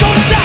Don't stop.